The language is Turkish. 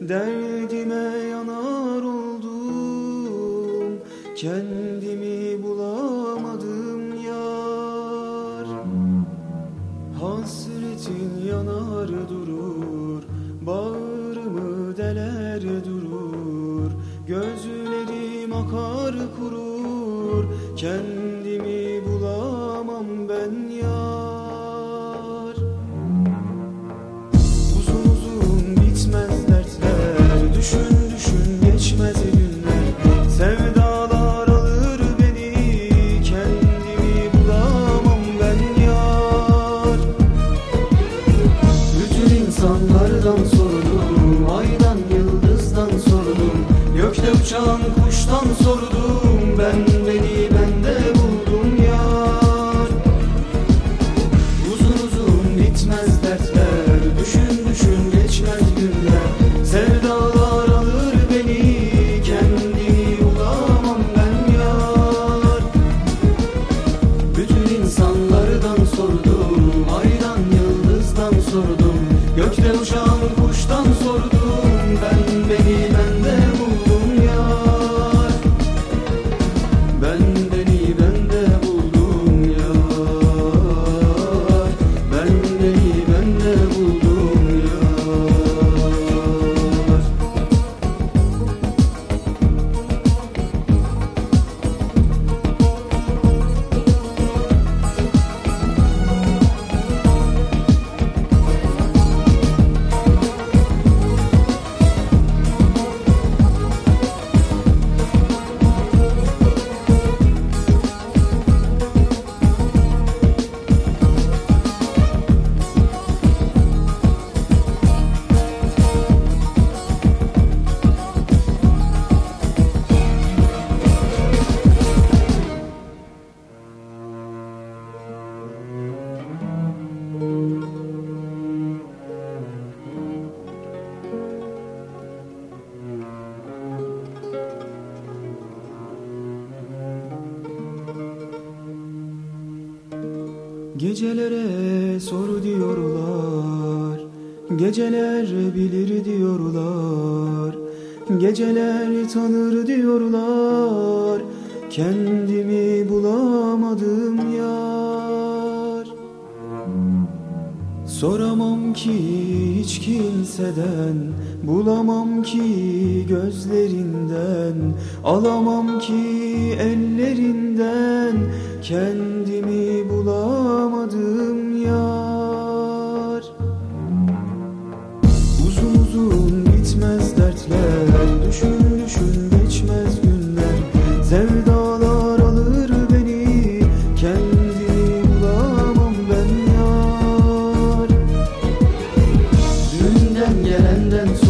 Derdime yanar oldum Kendimi bulamadım yar. Hasretin yanar durur Bağrımı deler durur Gözlerim akar kurur Kendimi insanlardan sordum Aydan yıldızdan sordum. Gökte uçan kuştan sordum Ben beni bende buldum yar. Uzun uzun bitmez dertler Düşün düşün geçmez günler. Sevdalar alır beni Kendimi bulamam ben yar. Bütün insanlardan sordum Aydan yıldızdan sordum. Gökte uçan Gecelere sor diyorlar Geceler bilir diyorlar Geceler tanır diyorlar Kendimi bulamadım yar. Soramam ki hiç kimseden Bulamam ki gözlerinden Alamam ki ellerinden Kendimi bulamadım ben yar Dünden gelenden